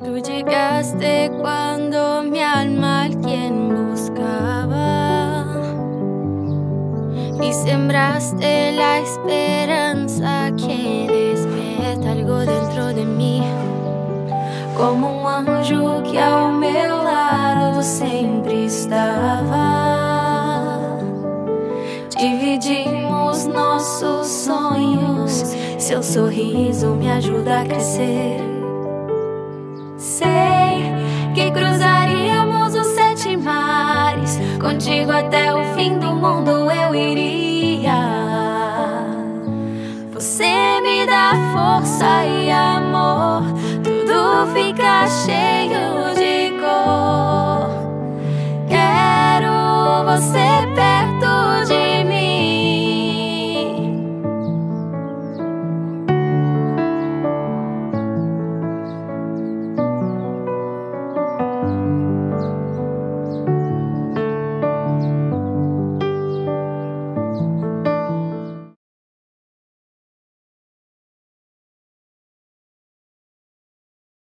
Tú llegaste cuando mi alma alguien buscaba y sembraste la esperanza que despierta algo dentro de mí, como un anjo que ao meu lado sempre estava. Dividimos nossos sonhos, seu sorriso me ajuda a crescer. Sei que cruzaríamos os sete mares. Contigo até o fim do mundo eu iria. Você me dá força e amor. Tudo fica cheio de cor. Quero você perto.